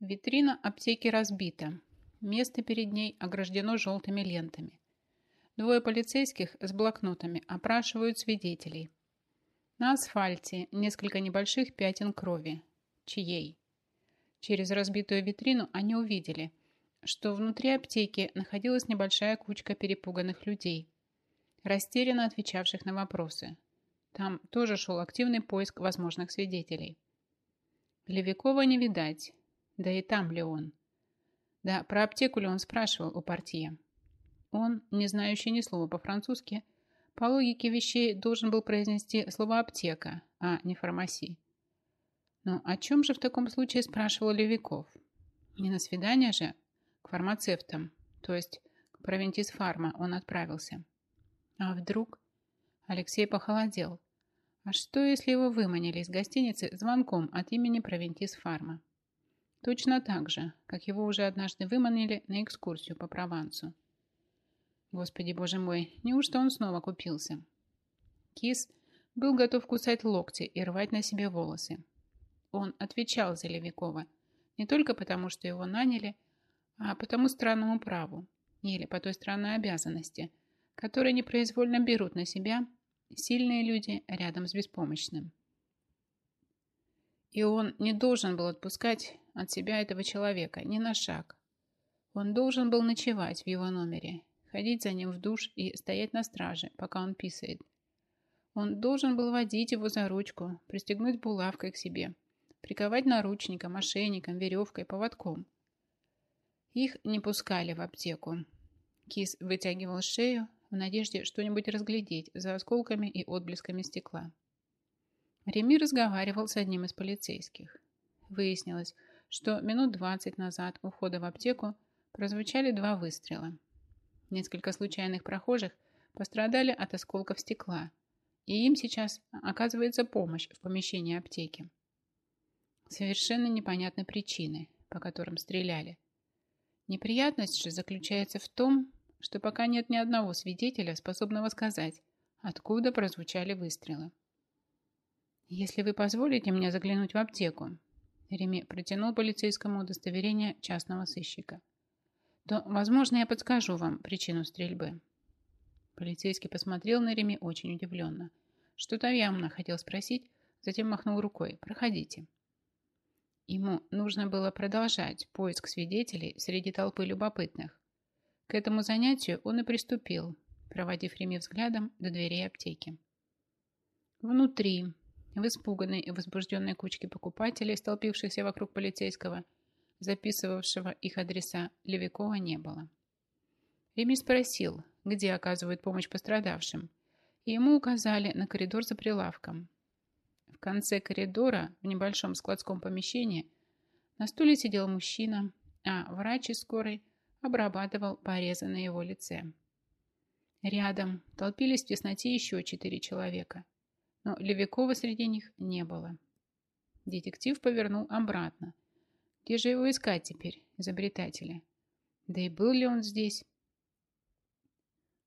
Витрина аптеки разбита. Место перед ней ограждено желтыми лентами. Двое полицейских с блокнотами опрашивают свидетелей. На асфальте несколько небольших пятен крови. Чьей? Через разбитую витрину они увидели, что внутри аптеки находилась небольшая кучка перепуганных людей, растерянно отвечавших на вопросы. Там тоже шел активный поиск возможных свидетелей. Левикова не видать, да и там ли он? Да, про аптеку ли он спрашивал у портье? Он, не знающий ни слова по-французски, по логике вещей должен был произнести слово «аптека», а не «фармасий». Но о чем же в таком случае спрашивал Левиков? Не на свидание же к фармацевтам, то есть к провинтисфарма он отправился. А вдруг Алексей похолодел. А что, если его выманили из гостиницы звонком от имени провинтисфарма? Точно так же, как его уже однажды выманили на экскурсию по Провансу. Господи, боже мой, неужто он снова купился? Кис был готов кусать локти и рвать на себе волосы. Он отвечал за Левикова не только потому, что его наняли, а по тому странному праву или по той странной обязанности, которые непроизвольно берут на себя сильные люди рядом с беспомощным. И он не должен был отпускать от себя этого человека ни на шаг. Он должен был ночевать в его номере, ходить за ним в душ и стоять на страже, пока он писает. Он должен был водить его за ручку, пристегнуть булавкой к себе, приковать наручником, ошейником, веревкой, поводком. Их не пускали в аптеку. Кис вытягивал шею в надежде что-нибудь разглядеть за осколками и отблесками стекла. Реми разговаривал с одним из полицейских. Выяснилось, что минут 20 назад у входа в аптеку прозвучали два выстрела. Несколько случайных прохожих пострадали от осколков стекла, и им сейчас оказывается помощь в помещении аптеки. Совершенно непонятны причины, по которым стреляли. Неприятность же заключается в том, что пока нет ни одного свидетеля, способного сказать, откуда прозвучали выстрелы. «Если вы позволите мне заглянуть в аптеку», Реми протянул полицейскому удостоверение частного сыщика. «То, возможно, я подскажу вам причину стрельбы». Полицейский посмотрел на Реми очень удивленно. Что-то явно хотел спросить, затем махнул рукой. «Проходите». Ему нужно было продолжать поиск свидетелей среди толпы любопытных. К этому занятию он и приступил, проводив Реми взглядом до дверей аптеки. Внутри в испуганной и возбужденной кучке покупателей, столпившихся вокруг полицейского, записывавшего их адреса, Левикова не было. Ремис спросил, где оказывают помощь пострадавшим, и ему указали на коридор за прилавком. В конце коридора, в небольшом складском помещении, на стуле сидел мужчина, а врач из скорой обрабатывал порезы на его лице. Рядом толпились в тесноте еще четыре человека – но Левикова среди них не было. Детектив повернул обратно. Где же его искать теперь, изобретателя? Да и был ли он здесь?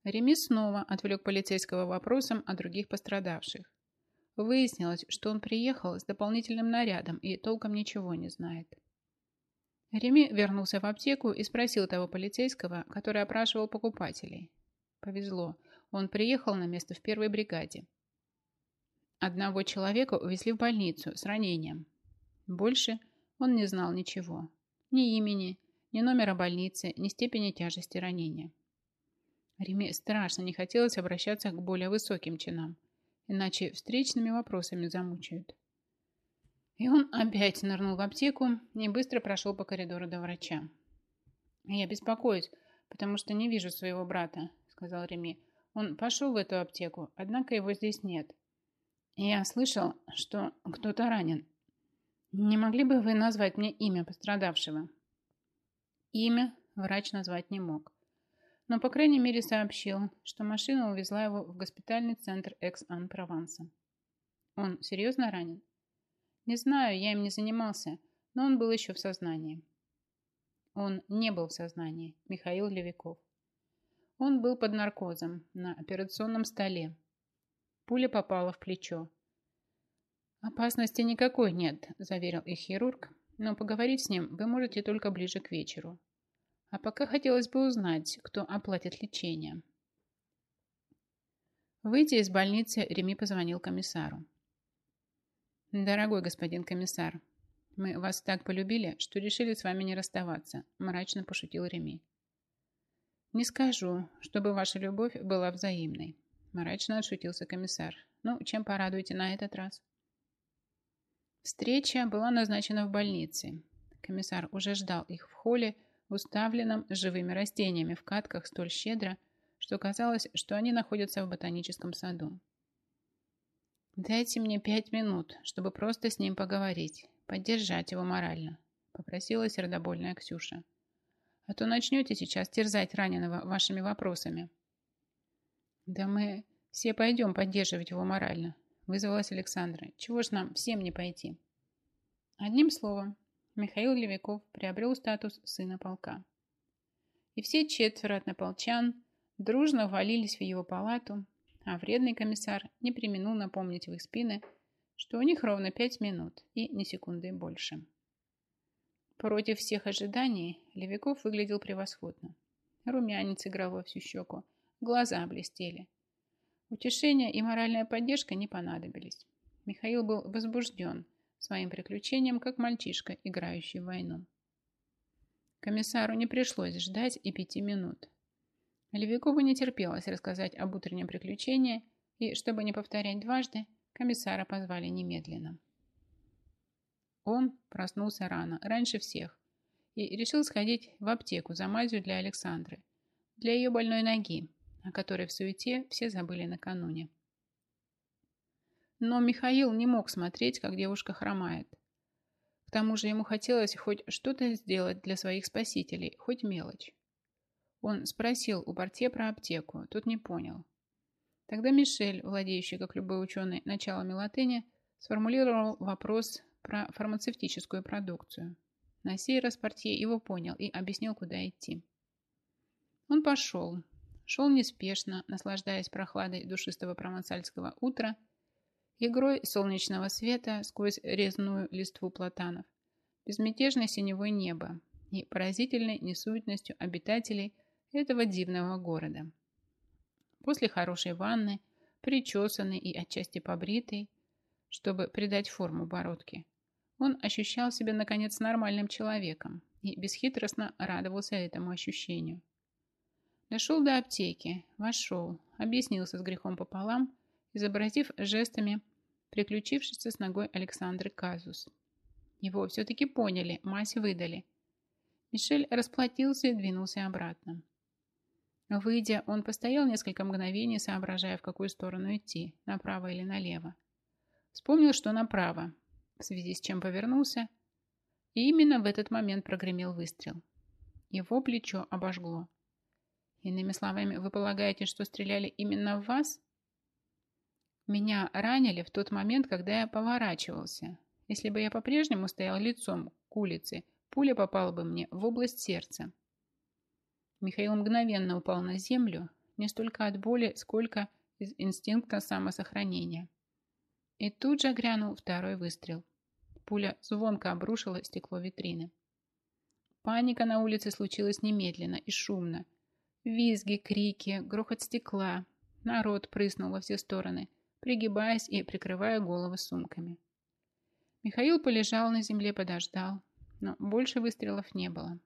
Реми снова отвлек полицейского вопросом о других пострадавших. Выяснилось, что он приехал с дополнительным нарядом и толком ничего не знает. Реми вернулся в аптеку и спросил того полицейского, который опрашивал покупателей. Повезло, он приехал на место в первой бригаде. Одного человека увезли в больницу с ранением. Больше он не знал ничего. Ни имени, ни номера больницы, ни степени тяжести ранения. Риме страшно не хотелось обращаться к более высоким чинам, иначе встречными вопросами замучают. И он опять нырнул в аптеку и быстро прошел по коридору до врача. «Я беспокоюсь, потому что не вижу своего брата», — сказал Реми. «Он пошел в эту аптеку, однако его здесь нет. Я слышал, что кто-то ранен. Не могли бы вы назвать мне имя пострадавшего? Имя врач назвать не мог. Но, по крайней мере, сообщил, что машина увезла его в госпитальный центр Экс-Ан-Прованса. Он серьезно ранен? Не знаю, я им не занимался, но он был еще в сознании. Он не был в сознании, Михаил Левиков. Он был под наркозом на операционном столе Пуля попала в плечо. «Опасности никакой нет», – заверил их хирург, «но поговорить с ним вы можете только ближе к вечеру. А пока хотелось бы узнать, кто оплатит лечение». Выйдя из больницы, Реми позвонил комиссару. «Дорогой господин комиссар, мы вас так полюбили, что решили с вами не расставаться», – мрачно пошутил Реми. «Не скажу, чтобы ваша любовь была взаимной», Мрачно отшутился комиссар. «Ну, чем порадуете на этот раз?» Встреча была назначена в больнице. Комиссар уже ждал их в холле, уставленном живыми растениями в катках столь щедро, что казалось, что они находятся в ботаническом саду. «Дайте мне пять минут, чтобы просто с ним поговорить, поддержать его морально», попросила сердобольная Ксюша. «А то начнете сейчас терзать раненого вашими вопросами». «Да мы все пойдем поддерживать его морально», – вызвалась Александра. «Чего ж нам всем не пойти?» Одним словом, Михаил Левиков приобрел статус сына полка. И все четверо однополчан дружно ввалились в его палату, а вредный комиссар не применил напомнить в их спины, что у них ровно пять минут и ни секунды больше. Против всех ожиданий Левиков выглядел превосходно. Румянец играл во всю щеку, Глаза блестели. Утешение и моральная поддержка не понадобились. Михаил был возбужден своим приключением, как мальчишка, играющий в войну. Комиссару не пришлось ждать и пяти минут. Левикову не терпелось рассказать об утреннем приключении, и, чтобы не повторять дважды, комиссара позвали немедленно. Он проснулся рано, раньше всех, и решил сходить в аптеку за мазью для Александры, для ее больной ноги, о которой в суете все забыли накануне. Но Михаил не мог смотреть, как девушка хромает. К тому же ему хотелось хоть что-то сделать для своих спасителей, хоть мелочь. Он спросил у портье про аптеку, тот не понял. Тогда Мишель, владеющий, как любой ученый, началами латыни, сформулировал вопрос про фармацевтическую продукцию. На сей раз портье его понял и объяснил, куда идти. Он пошел, шел неспешно, наслаждаясь прохладой душистого промансальского утра, игрой солнечного света сквозь резную листву платанов, безмятежной синевой неба и поразительной несуетностью обитателей этого дивного города. После хорошей ванны, причесанный и отчасти побритый, чтобы придать форму бородке, он ощущал себя, наконец, нормальным человеком и бесхитростно радовался этому ощущению. Дошел до аптеки, вошел, объяснился с грехом пополам, изобразив жестами приключившийся с ногой Александры казус. Его все-таки поняли, мазь выдали. Мишель расплатился и двинулся обратно. Выйдя, он постоял несколько мгновений, соображая, в какую сторону идти, направо или налево. Вспомнил, что направо, в связи с чем повернулся, и именно в этот момент прогремел выстрел. Его плечо обожгло. Иными словами, вы полагаете, что стреляли именно в вас? Меня ранили в тот момент, когда я поворачивался. Если бы я по-прежнему стоял лицом к улице, пуля попала бы мне в область сердца. Михаил мгновенно упал на землю, не столько от боли, сколько из инстинкта самосохранения. И тут же грянул второй выстрел. Пуля звонко обрушила стекло витрины. Паника на улице случилась немедленно и шумно – Визги, крики, грохот стекла. Народ прыснул во все стороны, пригибаясь и прикрывая головы сумками. Михаил полежал на земле, подождал, но больше выстрелов не было.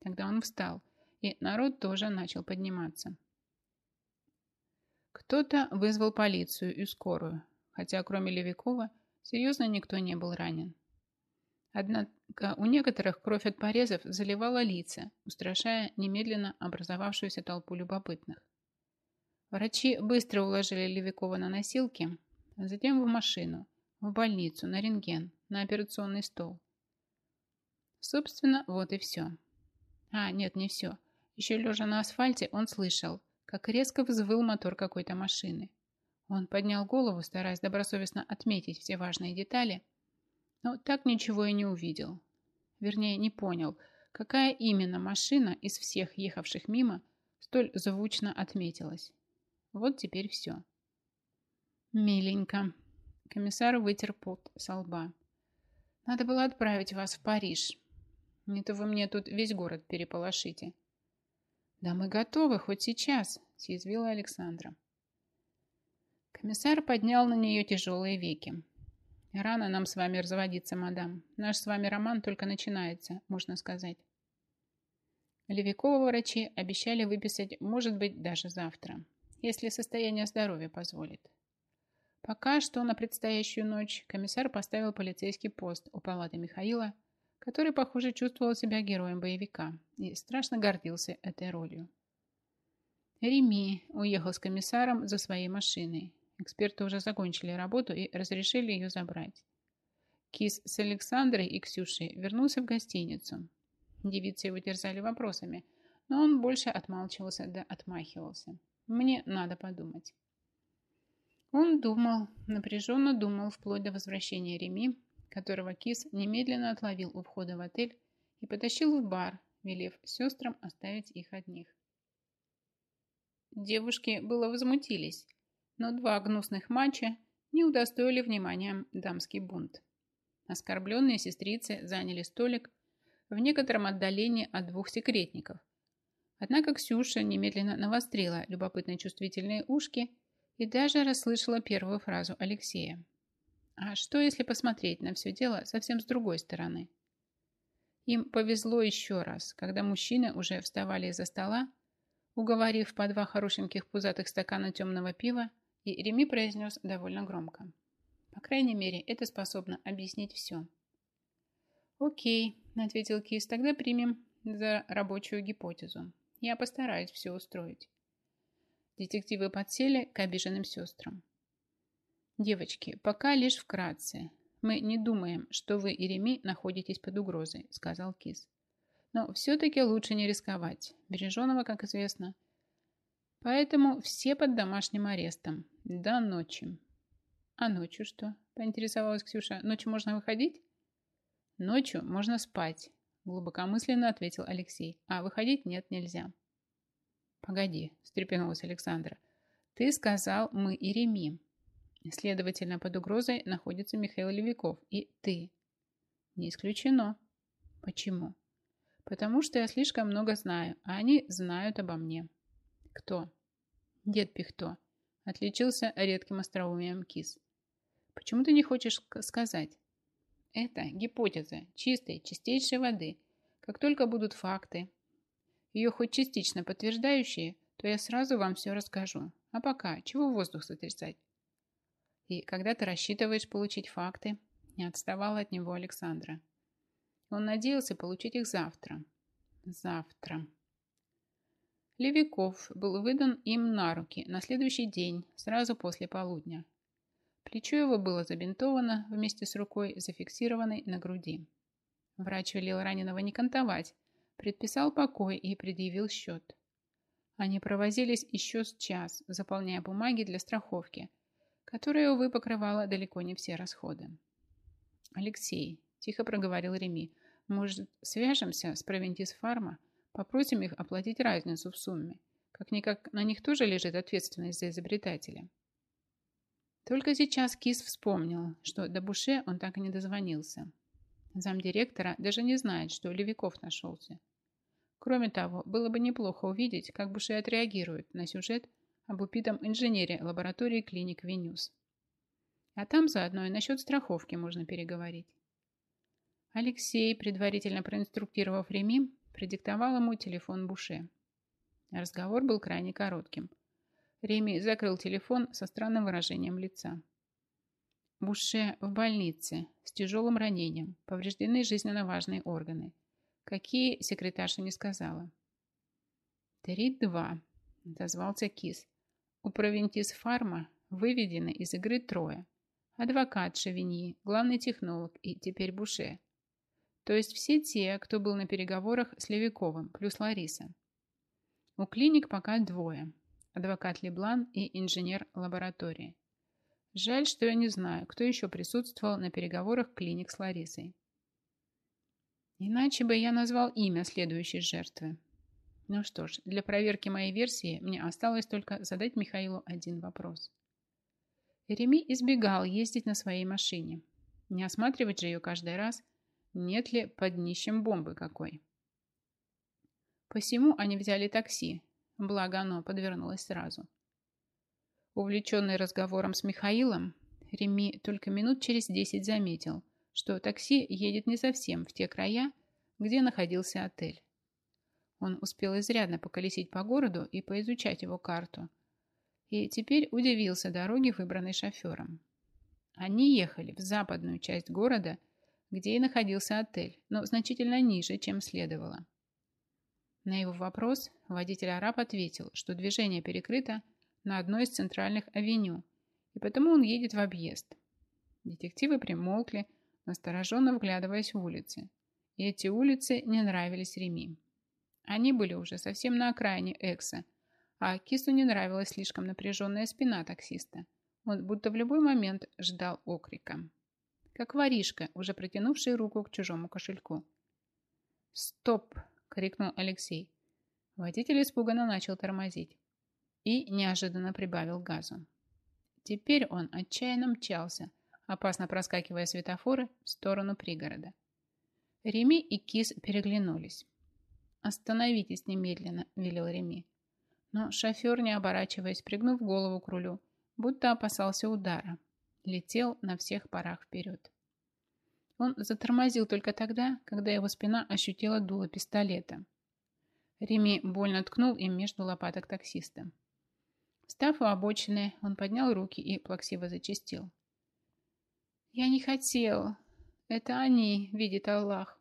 Тогда он встал, и народ тоже начал подниматься. Кто-то вызвал полицию и скорую, хотя кроме Левикова серьезно никто не был ранен. Однако у некоторых кровь от порезов заливала лица, устрашая немедленно образовавшуюся толпу любопытных. Врачи быстро уложили Левикова на носилки, затем в машину, в больницу, на рентген, на операционный стол. Собственно, вот и все. А, нет, не все. Еще лежа на асфальте, он слышал, как резко взвыл мотор какой-то машины. Он поднял голову, стараясь добросовестно отметить все важные детали – но так ничего и не увидел. Вернее, не понял, какая именно машина из всех ехавших мимо столь звучно отметилась. Вот теперь все. Миленько. Комиссар вытер пот со лба. Надо было отправить вас в Париж. Не то вы мне тут весь город переполошите. Да мы готовы, хоть сейчас, съязвила Александра. Комиссар поднял на нее тяжелые веки. Рано нам с вами разводиться, мадам. Наш с вами роман только начинается, можно сказать. Левикова врачи обещали выписать, может быть, даже завтра, если состояние здоровья позволит. Пока что на предстоящую ночь комиссар поставил полицейский пост у палаты Михаила, который, похоже, чувствовал себя героем боевика и страшно гордился этой ролью. Реми уехал с комиссаром за своей машиной, Эксперты уже закончили работу и разрешили ее забрать. Кис с Александрой и Ксюшей вернулся в гостиницу. Девицы его терзали вопросами, но он больше отмалчивался да отмахивался. «Мне надо подумать». Он думал, напряженно думал вплоть до возвращения Реми, которого Кис немедленно отловил у входа в отель и потащил в бар, велев сестрам оставить их одних. Девушки было возмутились – но два гнусных матча не удостоили внимания дамский бунт. Оскорбленные сестрицы заняли столик в некотором отдалении от двух секретников. Однако Ксюша немедленно навострила любопытные чувствительные ушки и даже расслышала первую фразу Алексея. А что, если посмотреть на все дело совсем с другой стороны? Им повезло еще раз, когда мужчины уже вставали из-за стола, уговорив по два хорошеньких пузатых стакана темного пива и Реми произнес довольно громко. По крайней мере, это способно объяснить все. «Окей», — ответил Кис, — «тогда примем за рабочую гипотезу. Я постараюсь все устроить». Детективы подсели к обиженным сестрам. «Девочки, пока лишь вкратце. Мы не думаем, что вы и Реми находитесь под угрозой», — сказал Кис. «Но все-таки лучше не рисковать. Береженого, как известно. Поэтому все под домашним арестом. Да ночи». «А ночью что?» – поинтересовалась Ксюша. «Ночью можно выходить?» «Ночью можно спать», – глубокомысленно ответил Алексей. «А выходить нет, нельзя». «Погоди», – встрепенулась Александра. «Ты сказал, мы и ремим. Следовательно, под угрозой находится Михаил Левиков и ты». «Не исключено». «Почему?» «Потому что я слишком много знаю, а они знают обо мне». «Кто?» «Дед Пихто». Отличился редким остроумием Кис. «Почему ты не хочешь сказать?» «Это гипотеза чистой, чистейшей воды. Как только будут факты, ее хоть частично подтверждающие, то я сразу вам все расскажу. А пока, чего воздух сотрясать?» «И когда ты рассчитываешь получить факты?» Не отставала от него Александра. Он надеялся получить их завтра. Завтра. Левиков был выдан им на руки на следующий день, сразу после полудня. Плечо его было забинтовано вместе с рукой, зафиксированной на груди. Врач велел раненого не кантовать, предписал покой и предъявил счет. Они провозились еще с час, заполняя бумаги для страховки, которая, увы, покрывала далеко не все расходы. «Алексей», – тихо проговорил Реми, – «может, свяжемся с Провентис Фарма?» Попросим их оплатить разницу в сумме. Как-никак на них тоже лежит ответственность за изобретателя. Только сейчас Кис вспомнил, что до Буше он так и не дозвонился. Замдиректора даже не знает, что Левиков нашелся. Кроме того, было бы неплохо увидеть, как Буше отреагирует на сюжет об упитом инженере лаборатории клиник Венюс. А там заодно и насчет страховки можно переговорить. Алексей, предварительно проинструктировав Реми, Продиктовал ему телефон Буше. Разговор был крайне коротким. Реми закрыл телефон со странным выражением лица. Буше в больнице с тяжелым ранением, повреждены жизненно важные органы. Какие, секретарша не сказала. «Три-два», — отозвался Кис. «У Провентис Фарма выведены из игры трое. Адвокат Шевиньи, главный технолог и теперь Буше. То есть все те, кто был на переговорах с Левиковым, плюс Лариса. У клиник пока двое. Адвокат Леблан и инженер лаборатории. Жаль, что я не знаю, кто еще присутствовал на переговорах клиник с Ларисой. Иначе бы я назвал имя следующей жертвы. Ну что ж, для проверки моей версии мне осталось только задать Михаилу один вопрос. Реми избегал ездить на своей машине. Не осматривать же ее каждый раз – нет ли под днищем бомбы какой. Посему они взяли такси, благо оно подвернулось сразу. Увлеченный разговором с Михаилом, Реми только минут через десять заметил, что такси едет не совсем в те края, где находился отель. Он успел изрядно поколесить по городу и поизучать его карту. И теперь удивился дороге, выбранной шофером. Они ехали в западную часть города – где и находился отель, но значительно ниже, чем следовало. На его вопрос водитель араб ответил, что движение перекрыто на одной из центральных авеню, и потому он едет в объезд. Детективы примолкли, настороженно вглядываясь в улицы. И эти улицы не нравились Реми. Они были уже совсем на окраине Экса, а Кису не нравилась слишком напряженная спина таксиста. Он будто в любой момент ждал окрика как воришка, уже протянувший руку к чужому кошельку. «Стоп!» – крикнул Алексей. Водитель испуганно начал тормозить и неожиданно прибавил газу. Теперь он отчаянно мчался, опасно проскакивая светофоры в сторону пригорода. Реми и Кис переглянулись. «Остановитесь немедленно», – велел Реми. Но шофер, не оборачиваясь, пригнув голову к рулю, будто опасался удара, летел на всех парах вперед. Он затормозил только тогда, когда его спина ощутила дуло пистолета. Реми больно ткнул им между лопаток таксиста. Встав у обочины, он поднял руки и плаксиво зачистил. «Я не хотел. Это они, видит Аллах».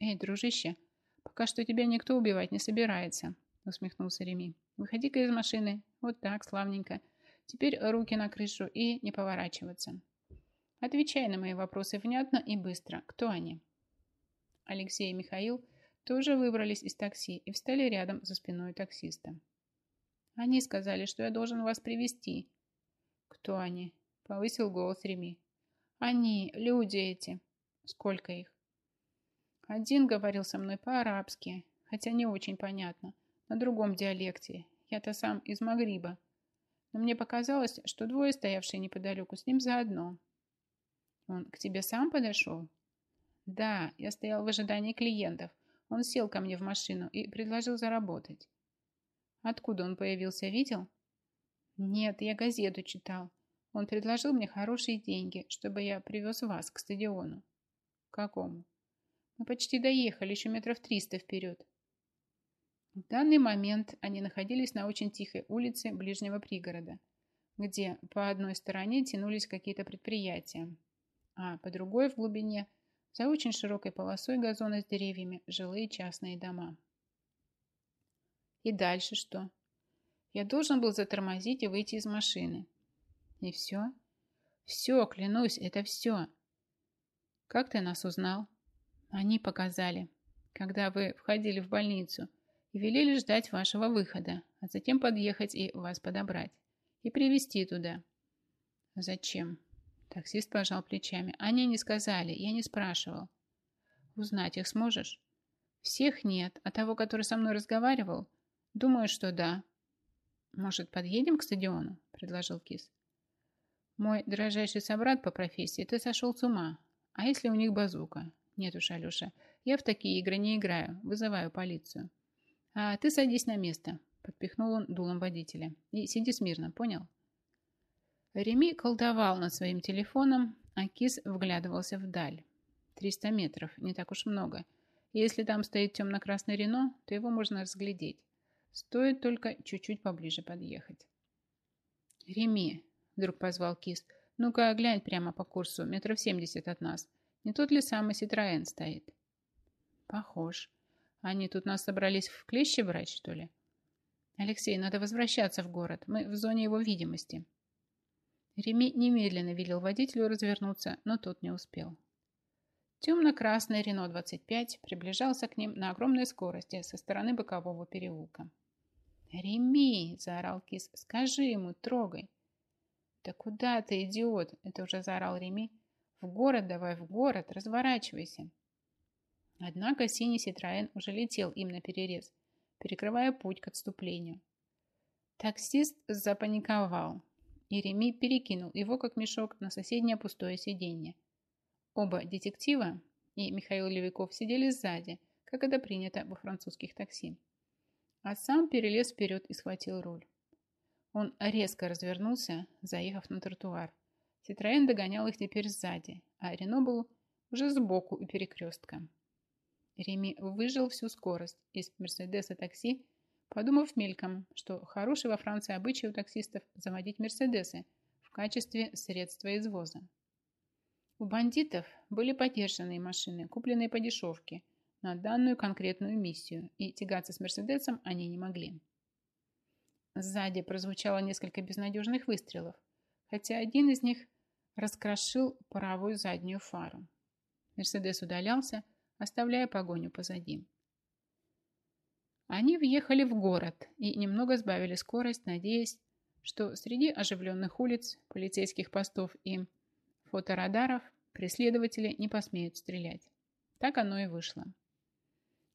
«Эй, дружище, пока что тебя никто убивать не собирается», усмехнулся Реми. «Выходи-ка из машины. Вот так, славненько. Теперь руки на крышу и не поворачиваться. Отвечай на мои вопросы внятно и быстро. Кто они? Алексей и Михаил тоже выбрались из такси и встали рядом за спиной таксиста. Они сказали, что я должен вас привести. Кто они? Повысил голос Реми. Они, люди эти. Сколько их? Один говорил со мной по-арабски, хотя не очень понятно, на другом диалекте. Я-то сам из Магриба но мне показалось, что двое, стоявшие неподалеку с ним, заодно. Он к тебе сам подошел? Да, я стоял в ожидании клиентов. Он сел ко мне в машину и предложил заработать. Откуда он появился, видел? Нет, я газету читал. Он предложил мне хорошие деньги, чтобы я привез вас к стадиону. Какому? Мы почти доехали, еще метров триста вперед. В данный момент они находились на очень тихой улице ближнего пригорода, где по одной стороне тянулись какие-то предприятия, а по другой в глубине, за очень широкой полосой газона с деревьями, жилые частные дома. И дальше что? Я должен был затормозить и выйти из машины. И все? Все, клянусь, это все. Как ты нас узнал? Они показали, когда вы входили в больницу – и велели ждать вашего выхода, а затем подъехать и вас подобрать, и привезти туда». «Зачем?» Таксист пожал плечами. «Они не сказали, я не спрашивал». «Узнать их сможешь?» «Всех нет, а того, который со мной разговаривал?» «Думаю, что да». «Может, подъедем к стадиону?» – предложил Кис. «Мой дрожайший собрат по профессии, ты сошел с ума. А если у них базука?» «Нет уж, Алеша, я в такие игры не играю, вызываю полицию». «А ты садись на место», – подпихнул он дулом водителя. «И сиди смирно, понял?» Реми колдовал над своим телефоном, а Кис вглядывался вдаль. «Триста метров, не так уж много. Если там стоит темно-красный Рено, то его можно разглядеть. Стоит только чуть-чуть поближе подъехать». «Реми», – вдруг позвал Кис, – «ну-ка глянь прямо по курсу, метров семьдесят от нас. Не тот ли самый Ситроэн стоит?» «Похож», они тут нас собрались в клещи брать, что ли? Алексей, надо возвращаться в город. Мы в зоне его видимости. Реми немедленно велел водителю развернуться, но тот не успел. Темно-красный Рено-25 приближался к ним на огромной скорости со стороны бокового переулка. «Реми!» – заорал Кис. «Скажи ему, трогай!» «Да куда ты, идиот?» – это уже заорал Реми. «В город давай, в город, разворачивайся!» Однако синий Ситроен уже летел им на перерез, перекрывая путь к отступлению. Таксист запаниковал, и Реми перекинул его, как мешок, на соседнее пустое сиденье. Оба детектива и Михаил Левиков сидели сзади, как это принято во французских такси. А сам перелез вперед и схватил руль. Он резко развернулся, заехав на тротуар. Ситроен догонял их теперь сзади, а Рено был уже сбоку у перекрестка. Реми выжил всю скорость из Мерседеса такси, подумав мельком, что хороший во Франции обычай у таксистов заводить Мерседесы в качестве средства извоза. У бандитов были поддержанные машины, купленные по дешевке, на данную конкретную миссию, и тягаться с Мерседесом они не могли. Сзади прозвучало несколько безнадежных выстрелов, хотя один из них раскрошил правую заднюю фару. Мерседес удалялся, оставляя погоню позади. Они въехали в город и немного сбавили скорость, надеясь, что среди оживленных улиц, полицейских постов и фоторадаров преследователи не посмеют стрелять. Так оно и вышло.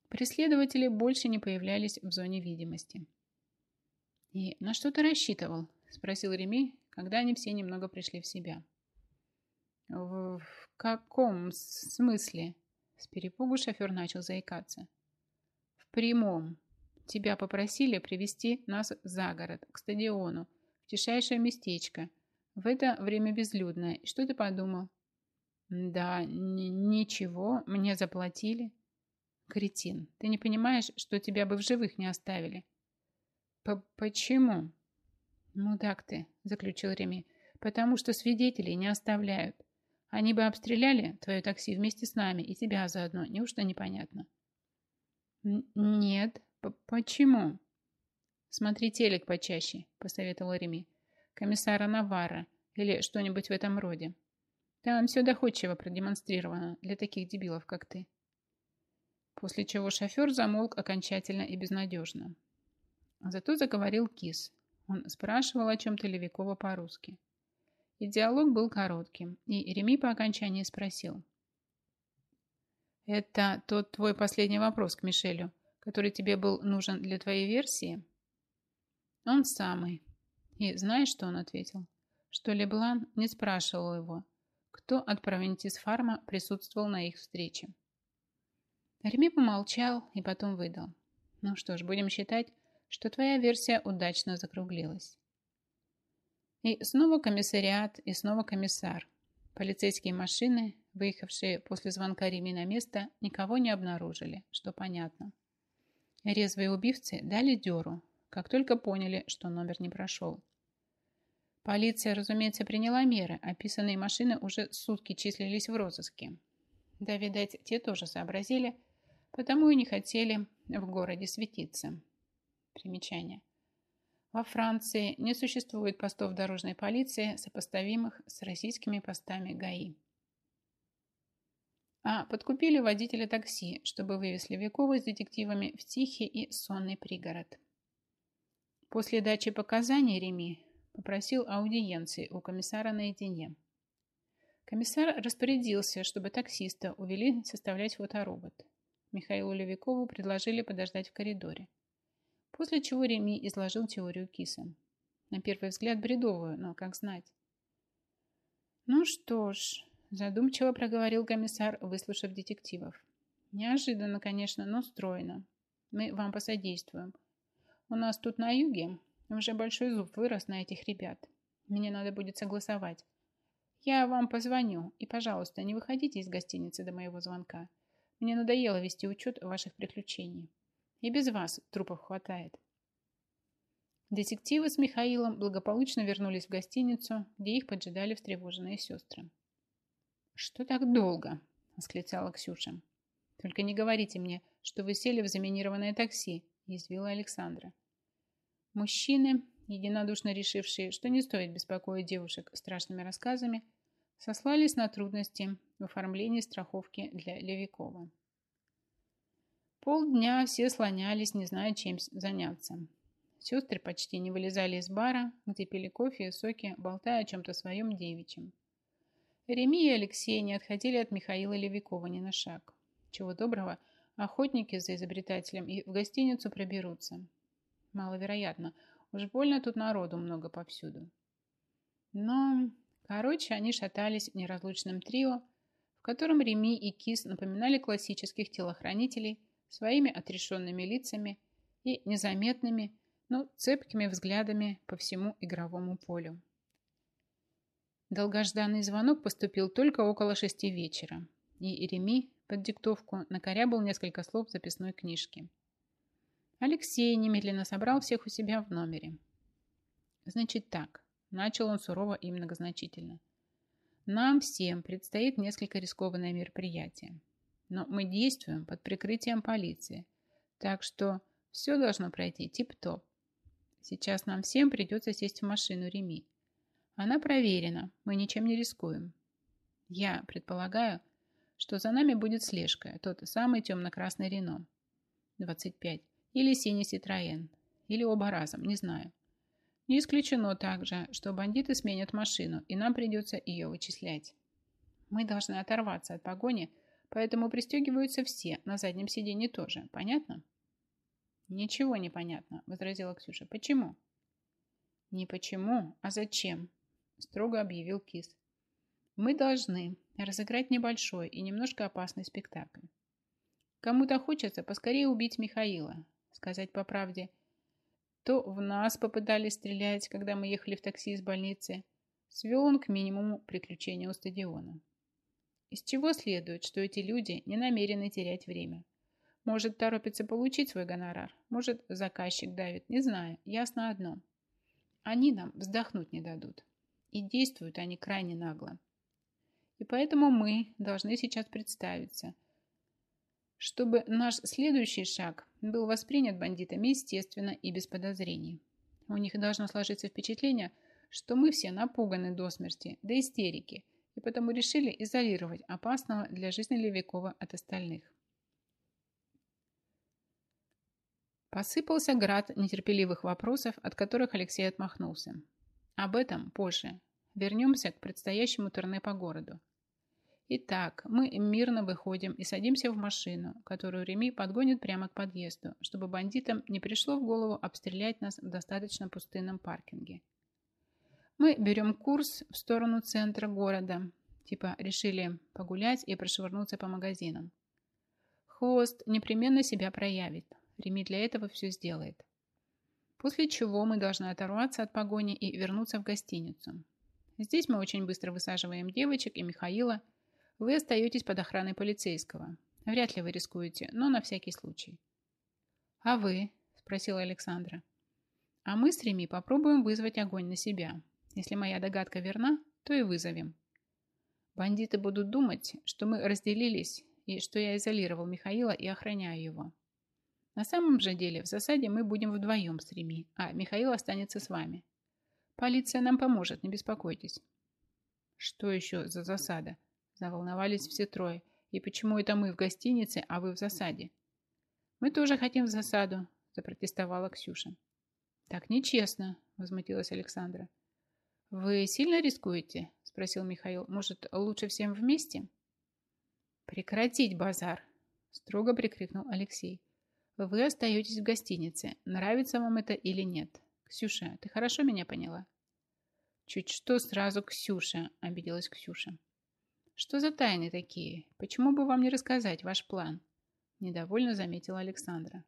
Преследователи больше не появлялись в зоне видимости. «И на что ты рассчитывал?» – спросил Реми, когда они все немного пришли в себя. «В, в каком смысле?» С перепугу шофер начал заикаться. «В прямом. Тебя попросили привести нас за город, к стадиону, в тишайшее местечко. В это время безлюдное. Что ты подумал?» «Да, ничего, мне заплатили». «Кретин, ты не понимаешь, что тебя бы в живых не оставили?» П «Почему?» «Мудак ты», — заключил Реми, «потому что свидетелей не оставляют. Они бы обстреляли твое такси вместе с нами и тебя заодно. Неужто непонятно? Нет. Почему? Смотри телек почаще, посоветовал Реми. Комиссара Навара или что-нибудь в этом роде. Там все доходчиво продемонстрировано для таких дебилов, как ты. После чего шофер замолк окончательно и безнадежно. Зато заговорил Кис. Он спрашивал о чем-то Левикова по-русски. И диалог был коротким, и Реми по окончании спросил. «Это тот твой последний вопрос к Мишелю, который тебе был нужен для твоей версии?» «Он самый». И знаешь, что он ответил? Что Леблан не спрашивал его, кто от Провентис Фарма присутствовал на их встрече. Реми помолчал и потом выдал. «Ну что ж, будем считать, что твоя версия удачно закруглилась». И снова комиссариат, и снова комиссар. Полицейские машины, выехавшие после звонка Реми на место, никого не обнаружили, что понятно. Резвые убивцы дали дёру, как только поняли, что номер не прошел. Полиция, разумеется, приняла меры. Описанные машины уже сутки числились в розыске. Да, видать, те тоже сообразили, потому и не хотели в городе светиться. Примечание. Во Франции не существует постов дорожной полиции, сопоставимых с российскими постами ГАИ. А подкупили водителя такси, чтобы вывезли Векова с детективами в тихий и сонный пригород. После дачи показаний Реми попросил аудиенции у комиссара наедине. Комиссар распорядился, чтобы таксиста увели составлять фоторобот. Михаилу Левикову предложили подождать в коридоре. После чего Реми изложил теорию киса. На первый взгляд бредовую, но как знать. «Ну что ж», – задумчиво проговорил комиссар, выслушав детективов. «Неожиданно, конечно, но стройно. Мы вам посодействуем. У нас тут на юге уже большой зуб вырос на этих ребят. Мне надо будет согласовать. Я вам позвоню, и, пожалуйста, не выходите из гостиницы до моего звонка. Мне надоело вести учет ваших приключений». И без вас трупов хватает. Детективы с Михаилом благополучно вернулись в гостиницу, где их поджидали встревоженные сестры. «Что так долго?» – восклицала Ксюша. «Только не говорите мне, что вы сели в заминированное такси», – язвила Александра. Мужчины, единодушно решившие, что не стоит беспокоить девушек страшными рассказами, сослались на трудности в оформлении страховки для Левикова. Полдня все слонялись, не зная, чем заняться. Сестры почти не вылезали из бара, где пили кофе и соки, болтая о чем-то своем девичьем. Реми и Алексей не отходили от Михаила Левикова ни на шаг. Чего доброго, охотники за изобретателем и в гостиницу проберутся. Маловероятно, уж больно тут народу много повсюду. Но, короче, они шатались неразлучным трио, в котором Реми и Кис напоминали классических телохранителей – своими отрешенными лицами и незаметными, но цепкими взглядами по всему игровому полю. Долгожданный звонок поступил только около шести вечера, и Иреми под диктовку накорябал несколько слов записной книжки. Алексей немедленно собрал всех у себя в номере. «Значит так», – начал он сурово и многозначительно. «Нам всем предстоит несколько рискованное мероприятие. Но мы действуем под прикрытием полиции. Так что все должно пройти тип-топ. Сейчас нам всем придется сесть в машину Реми. Она проверена, мы ничем не рискуем. Я предполагаю, что за нами будет слежка, тот самый темно-красный Рено. 25. Или синий Ситроен. Или оба разом, не знаю. Не исключено также, что бандиты сменят машину, и нам придется ее вычислять. Мы должны оторваться от погони Поэтому пристегиваются все, на заднем сиденье тоже. Понятно? Ничего не понятно, возразила Ксюша. Почему? Не почему, а зачем? Строго объявил Кис. Мы должны разыграть небольшой и немножко опасный спектакль. Кому-то хочется поскорее убить Михаила. Сказать по правде, то в нас попытались стрелять, когда мы ехали в такси из больницы. Свел он к минимуму приключения у стадиона. Из чего следует, что эти люди не намерены терять время. Может, торопится получить свой гонорар, может, заказчик давит, не знаю, ясно одно. Они нам вздохнуть не дадут. И действуют они крайне нагло. И поэтому мы должны сейчас представиться, чтобы наш следующий шаг был воспринят бандитами естественно и без подозрений. У них должно сложиться впечатление, что мы все напуганы до смерти, до истерики – и потому решили изолировать опасного для жизни Левикова от остальных. Посыпался град нетерпеливых вопросов, от которых Алексей отмахнулся. Об этом позже. Вернемся к предстоящему турне по городу. Итак, мы мирно выходим и садимся в машину, которую Реми подгонит прямо к подъезду, чтобы бандитам не пришло в голову обстрелять нас в достаточно пустынном паркинге – мы берем курс в сторону центра города. Типа решили погулять и прошвырнуться по магазинам. Хвост непременно себя проявит. Реми для этого все сделает. После чего мы должны оторваться от погони и вернуться в гостиницу. Здесь мы очень быстро высаживаем девочек и Михаила. Вы остаетесь под охраной полицейского. Вряд ли вы рискуете, но на всякий случай. «А вы?» – спросила Александра. «А мы с Реми попробуем вызвать огонь на себя. Если моя догадка верна, то и вызовем. Бандиты будут думать, что мы разделились и что я изолировал Михаила и охраняю его. На самом же деле в засаде мы будем вдвоем с Реми, а Михаил останется с вами. Полиция нам поможет, не беспокойтесь. Что еще за засада? Заволновались все трое. И почему это мы в гостинице, а вы в засаде? Мы тоже хотим в засаду, запротестовала Ксюша. Так нечестно, возмутилась Александра. «Вы сильно рискуете?» – спросил Михаил. «Может, лучше всем вместе?» «Прекратить базар!» – строго прикрикнул Алексей. «Вы остаетесь в гостинице, нравится вам это или нет. Ксюша, ты хорошо меня поняла?» «Чуть что сразу Ксюша!» – обиделась Ксюша. «Что за тайны такие? Почему бы вам не рассказать ваш план?» – недовольно заметила Александра.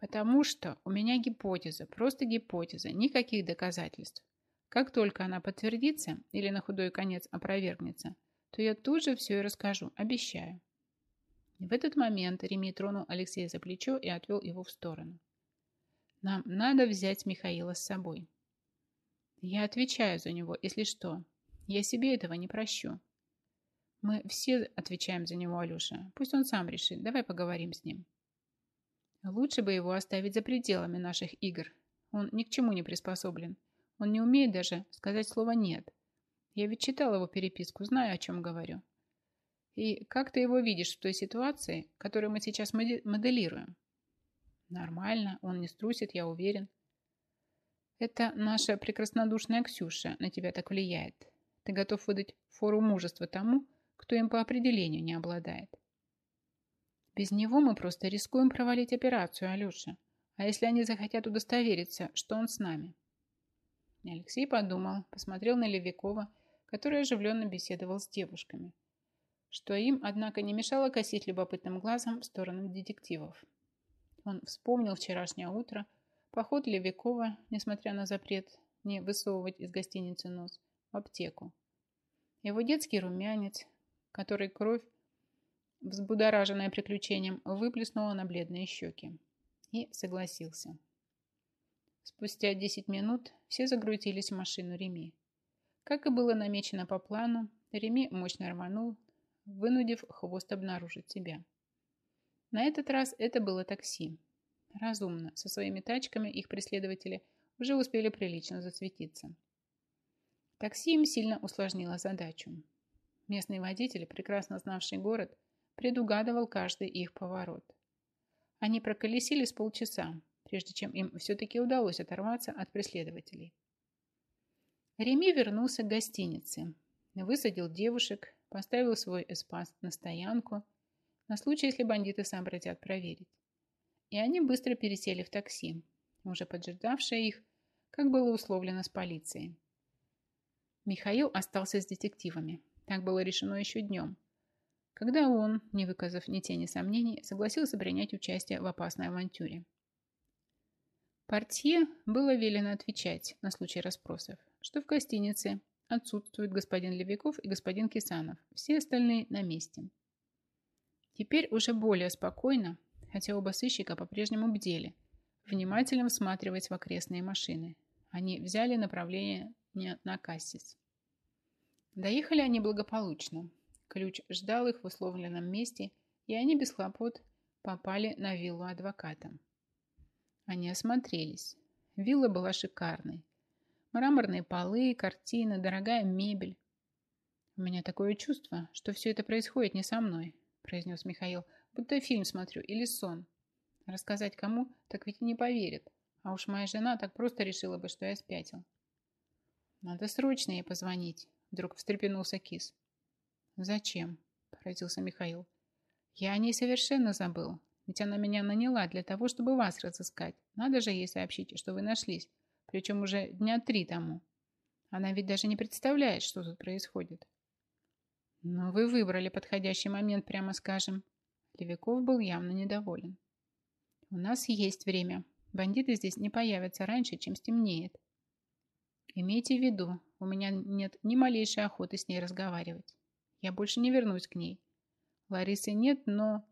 «Потому что у меня гипотеза, просто гипотеза, никаких доказательств. Как только она подтвердится или на худой конец опровергнется, то я тут же все и расскажу, обещаю. В этот момент Реми тронул Алексея за плечо и отвел его в сторону. «Нам надо взять Михаила с собой». «Я отвечаю за него, если что. Я себе этого не прощу». «Мы все отвечаем за него, Алеша. Пусть он сам решит. Давай поговорим с ним». «Лучше бы его оставить за пределами наших игр. Он ни к чему не приспособлен. Он не умеет даже сказать слово «нет». Я ведь читал его переписку, знаю, о чем говорю. И как ты его видишь в той ситуации, которую мы сейчас моделируем? Нормально, он не струсит, я уверен. Это наша прекраснодушная Ксюша на тебя так влияет. Ты готов выдать фору мужества тому, кто им по определению не обладает. Без него мы просто рискуем провалить операцию, Алеша. А если они захотят удостовериться, что он с нами? Алексей подумал, посмотрел на Левикова, который оживленно беседовал с девушками, что им, однако, не мешало косить любопытным глазом в сторону детективов. Он вспомнил вчерашнее утро, поход Левикова, несмотря на запрет не высовывать из гостиницы нос, в аптеку. Его детский румянец, который кровь, взбудораженная приключением, выплеснула на бледные щеки. И согласился. Спустя 10 минут все загрузились в машину Реми. Как и было намечено по плану, Реми мощно рванул, вынудив хвост обнаружить себя. На этот раз это было такси. Разумно, со своими тачками их преследователи уже успели прилично засветиться. Такси им сильно усложнило задачу. Местный водитель, прекрасно знавший город, предугадывал каждый их поворот. Они проколесили с полчаса, прежде чем им все-таки удалось оторваться от преследователей. Реми вернулся к гостинице, высадил девушек, поставил свой эспас на стоянку на случай, если бандиты сообразят проверить. И они быстро пересели в такси, уже поджидавшее их, как было условлено с полицией. Михаил остался с детективами. Так было решено еще днем, когда он, не выказав ни тени сомнений, согласился принять участие в опасной авантюре. Портье было велено отвечать на случай расспросов, что в гостинице отсутствуют господин Левиков и господин Кисанов, все остальные на месте. Теперь уже более спокойно, хотя оба сыщика по-прежнему бдели, внимательно всматриваясь в окрестные машины. Они взяли направление на Кассис. Доехали они благополучно. Ключ ждал их в условленном месте, и они без хлопот попали на виллу адвоката. Они осмотрелись. Вилла была шикарной. Мраморные полы, картины, дорогая мебель. «У меня такое чувство, что все это происходит не со мной», произнес Михаил. «Будто фильм смотрю или сон. Рассказать кому, так ведь не поверит. А уж моя жена так просто решила бы, что я спятил». «Надо срочно ей позвонить», вдруг встрепенулся Кис. «Зачем?» – поразился Михаил. «Я о ней совершенно забыл. Ведь она меня наняла для того, чтобы вас разыскать. Надо же ей сообщить, что вы нашлись. Причем уже дня три тому. Она ведь даже не представляет, что тут происходит. Но вы выбрали подходящий момент, прямо скажем. Левиков был явно недоволен. У нас есть время. Бандиты здесь не появятся раньше, чем стемнеет. Имейте в виду, у меня нет ни малейшей охоты с ней разговаривать. Я больше не вернусь к ней. Ларисы нет, но...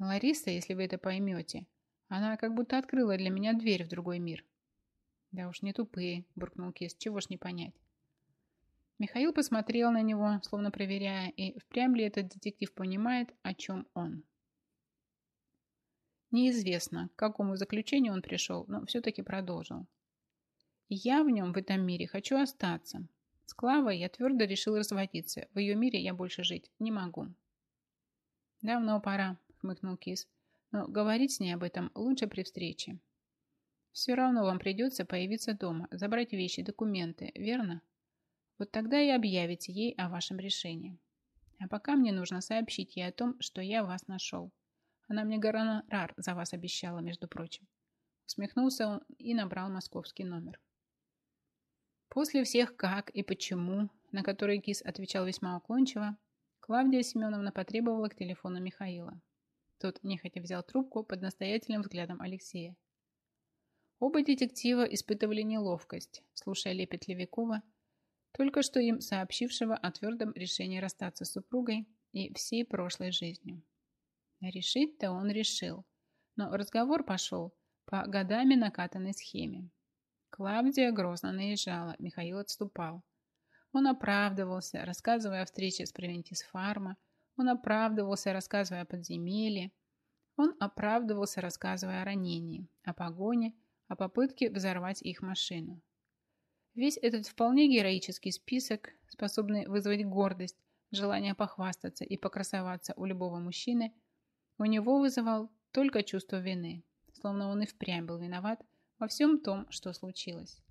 Лариса, если вы это поймете, она как будто открыла для меня дверь в другой мир. Да уж не тупые, буркнул Кис, чего ж не понять. Михаил посмотрел на него, словно проверяя, и впрямь ли этот детектив понимает, о чем он. Неизвестно, к какому заключению он пришел, но все-таки продолжил. «Я в нем, в этом мире, хочу остаться. С Клавой я твердо решил разводиться. В ее мире я больше жить не могу». «Давно пора», хмыкнул Кис. «Но говорить с ней об этом лучше при встрече». «Все равно вам придется появиться дома, забрать вещи, документы, верно? Вот тогда и объявите ей о вашем решении. А пока мне нужно сообщить ей о том, что я вас нашел. Она мне гонорар за вас обещала, между прочим». Усмехнулся он и набрал московский номер. После всех «как» и «почему», на которые Кис отвечал весьма уклончиво, Клавдия Семеновна потребовала к телефону Михаила. Тот нехотя взял трубку под настоятельным взглядом Алексея. Оба детектива испытывали неловкость, слушая лепет Левякова, только что им сообщившего о твердом решении расстаться с супругой и всей прошлой жизнью. Решить-то он решил, но разговор пошел по годами накатанной схеме. Клавдия грозно наезжала, Михаил отступал. Он оправдывался, рассказывая о встрече с Превентис Фарма, он оправдывался, рассказывая о подземелье, он оправдывался, рассказывая о ранении, о погоне, о попытке взорвать их машину. Весь этот вполне героический список, способный вызвать гордость, желание похвастаться и покрасоваться у любого мужчины, у него вызывал только чувство вины, словно он и впрямь был виноват во всем том, что случилось.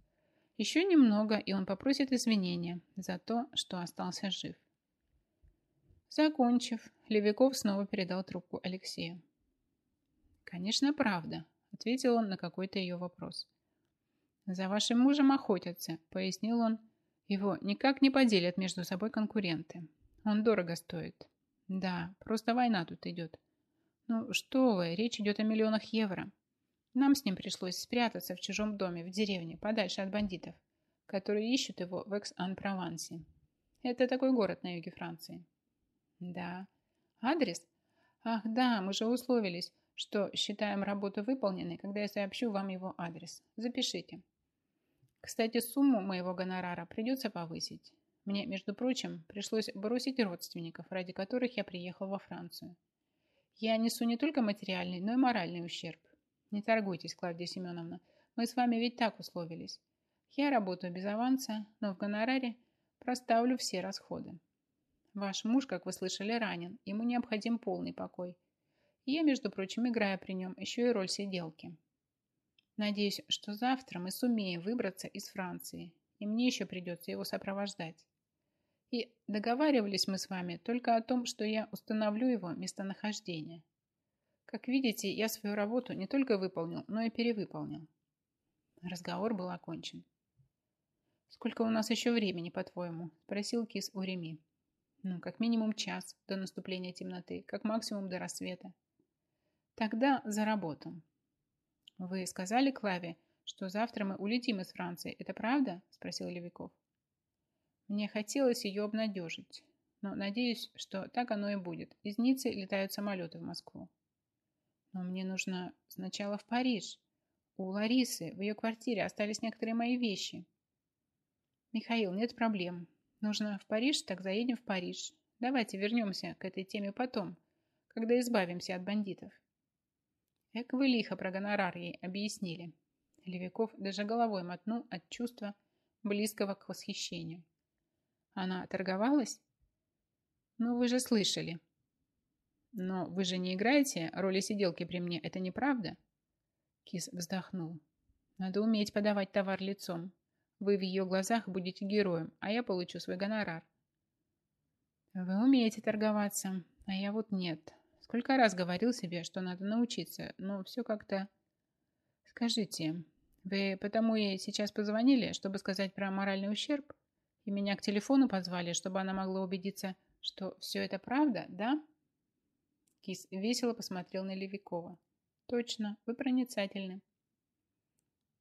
Еще немного, и он попросит извинения за то, что остался жив. Закончив, Левиков снова передал трубку Алексею. «Конечно, правда», – ответил он на какой-то ее вопрос. «За вашим мужем охотятся», – пояснил он. «Его никак не поделят между собой конкуренты. Он дорого стоит». «Да, просто война тут идет». «Ну что вы, речь идет о миллионах евро. Нам с ним пришлось спрятаться в чужом доме, в деревне, подальше от бандитов, которые ищут его в Экс-Ан-Провансе. Это такой город на юге Франции». «Да». «Адрес?» «Ах, да, мы же условились, что считаем работу выполненной, когда я сообщу вам его адрес. Запишите. Кстати, сумму моего гонорара придется повысить. Мне, между прочим, пришлось бросить родственников, ради которых я приехал во Францию. Я несу не только материальный, но и моральный ущерб. Не торгуйтесь, Клавдия Семеновна. Мы с вами ведь так условились. Я работаю без аванса, но в гонораре проставлю все расходы. Ваш муж, как вы слышали, ранен. Ему необходим полный покой. И я, между прочим, играя при нем еще и роль сиделки. Надеюсь, что завтра мы сумеем выбраться из Франции, и мне еще придется его сопровождать. И договаривались мы с вами только о том, что я установлю его местонахождение. Как видите, я свою работу не только выполнил, но и перевыполнил. Разговор был окончен. «Сколько у нас еще времени, по-твоему?» – спросил Кис у Реми. «Ну, как минимум час до наступления темноты, как максимум до рассвета», Тогда за работу. Вы сказали Клаве, что завтра мы улетим из Франции. Это правда? Спросил Левиков. Мне хотелось ее обнадежить, но надеюсь, что так оно и будет. Из Ниццы летают самолеты в Москву. Но мне нужно сначала в Париж. У Ларисы в ее квартире остались некоторые мои вещи. Михаил, нет проблем. Нужно в Париж, так заедем в Париж. Давайте вернемся к этой теме потом, когда избавимся от бандитов. Эк вы лихо про гонорар ей объяснили. Левиков даже головой мотнул от чувства, близкого к восхищению. Она торговалась? Ну, вы же слышали. Но вы же не играете роли сиделки при мне, это неправда? Кис вздохнул. Надо уметь подавать товар лицом. Вы в ее глазах будете героем, а я получу свой гонорар. Вы умеете торговаться, а я вот нет. Сколько раз говорил себе, что надо научиться, но все как-то... Скажите, вы потому и сейчас позвонили, чтобы сказать про моральный ущерб? И меня к телефону позвали, чтобы она могла убедиться, что все это правда, да? Кис весело посмотрел на Левикова. Точно, вы проницательны.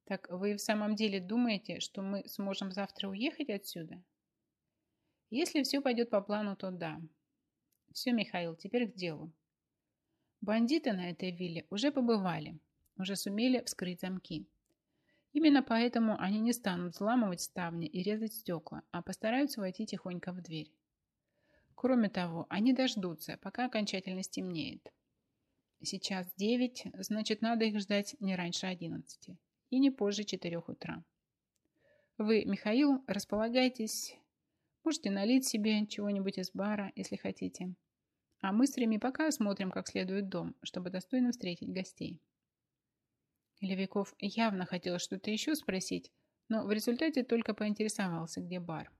Так вы в самом деле думаете, что мы сможем завтра уехать отсюда? Если все пойдет по плану, то да. Все, Михаил, теперь к делу. Бандиты на этой вилле уже побывали, уже сумели вскрыть замки. Именно поэтому они не станут взламывать ставни и резать стекла, а постараются войти тихонько в дверь. Кроме того, они дождутся, пока окончательно стемнеет. Сейчас 9, значит, надо их ждать не раньше 11 и не позже 4 утра. Вы, Михаил, располагайтесь. Можете налить себе чего-нибудь из бара, если хотите. А мы с Реми пока осмотрим как следует дом, чтобы достойно встретить гостей. Левиков явно хотел что-то еще спросить, но в результате только поинтересовался, где бар.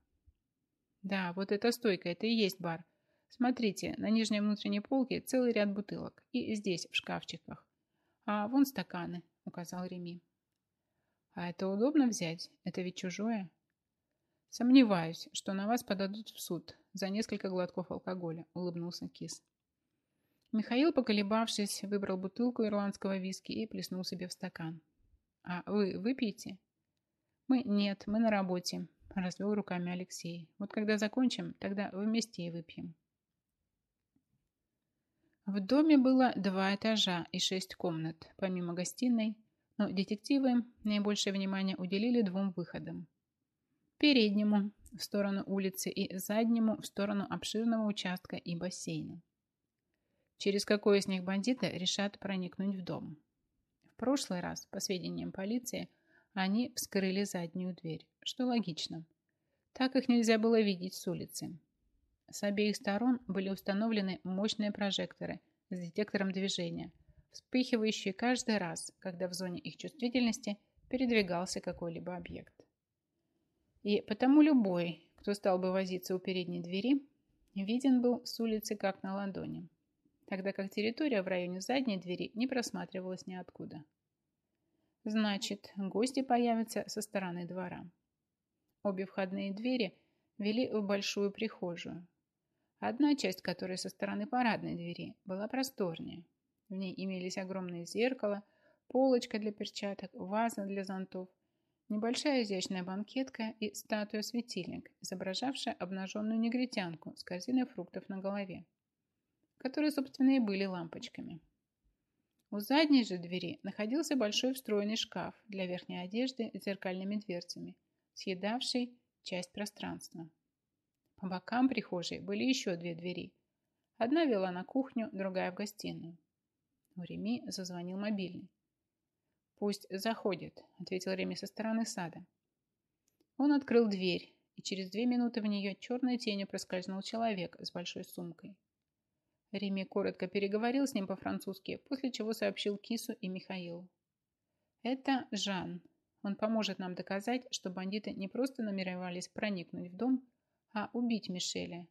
Да, вот эта стойка, это и есть бар. Смотрите, на нижней внутренней полке целый ряд бутылок. И здесь, в шкафчиках. А вон стаканы, указал Реми. А это удобно взять? Это ведь чужое. Сомневаюсь, что на вас подадут в суд за несколько глотков алкоголя», – улыбнулся Кис. Михаил, поколебавшись, выбрал бутылку ирландского виски и плеснул себе в стакан. «А вы выпьете?» «Мы нет, мы на работе», – развел руками Алексей. «Вот когда закончим, тогда вместе и выпьем». В доме было два этажа и шесть комнат, помимо гостиной, но детективы наибольшее внимание уделили двум выходам. Переднему, в сторону улицы и заднему в сторону обширного участка и бассейна. Через какой из них бандиты решат проникнуть в дом. В прошлый раз, по сведениям полиции, они вскрыли заднюю дверь, что логично. Так их нельзя было видеть с улицы. С обеих сторон были установлены мощные прожекторы с детектором движения, вспыхивающие каждый раз, когда в зоне их чувствительности передвигался какой-либо объект. И потому любой, кто стал бы возиться у передней двери, виден был с улицы как на ладони, тогда как территория в районе задней двери не просматривалась ниоткуда. Значит, гости появятся со стороны двора. Обе входные двери вели в большую прихожую, одна часть которая со стороны парадной двери была просторнее. В ней имелись огромные зеркала, полочка для перчаток, ваза для зонтов, Небольшая изящная банкетка и статуя-светильник, изображавшая обнаженную негритянку с корзиной фруктов на голове, которые, собственно, и были лампочками. У задней же двери находился большой встроенный шкаф для верхней одежды с зеркальными дверцами, съедавший часть пространства. По бокам прихожей были еще две двери. Одна вела на кухню, другая в гостиную. У Реми зазвонил мобильный. «Пусть заходит», — ответил Реми со стороны сада. Он открыл дверь, и через две минуты в нее черной тенью проскользнул человек с большой сумкой. Реми коротко переговорил с ним по-французски, после чего сообщил Кису и Михаилу. «Это Жан. Он поможет нам доказать, что бандиты не просто намеревались проникнуть в дом, а убить Мишеля.